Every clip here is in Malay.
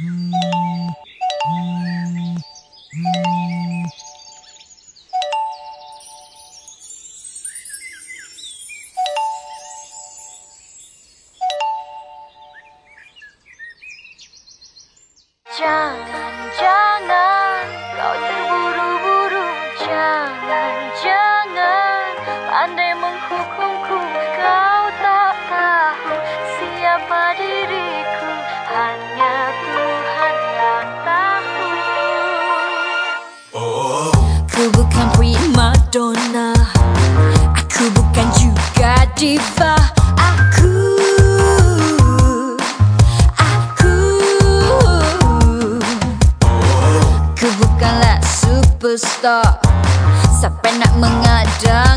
家。tak? Siapa nak mengada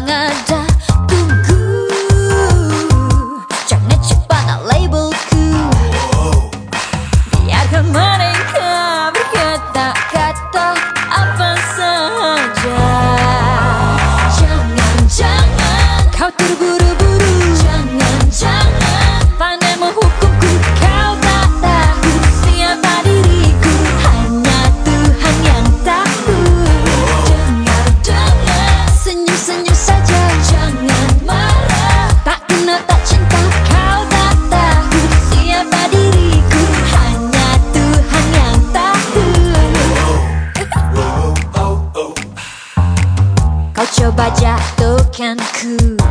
ばじゃどけんく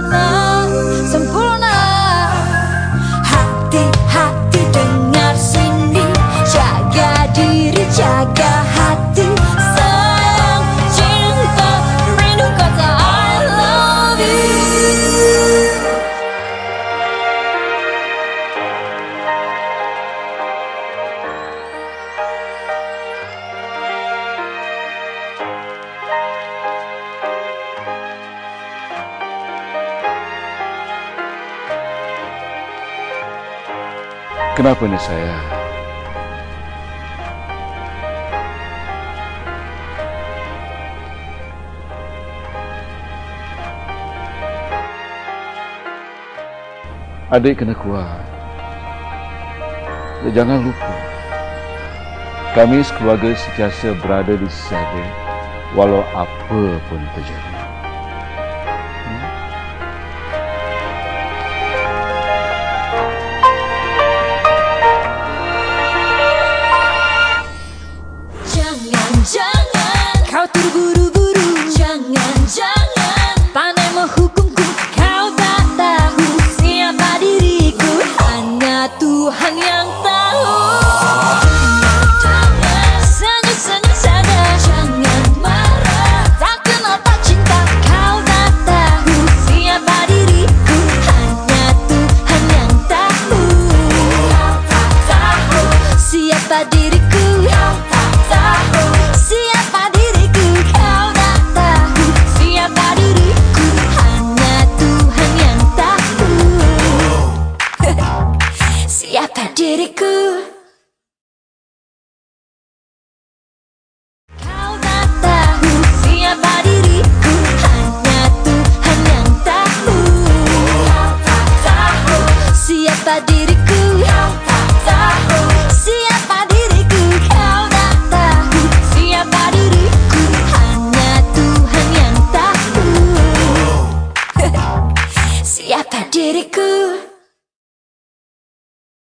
sana sempurna. Hati hati Kenapa ni saya? Adik kena kuat. Dan jangan lupa. Kami sekeluarga sentiasa berada di sisi adik walau apa pun terjadi. Apa diri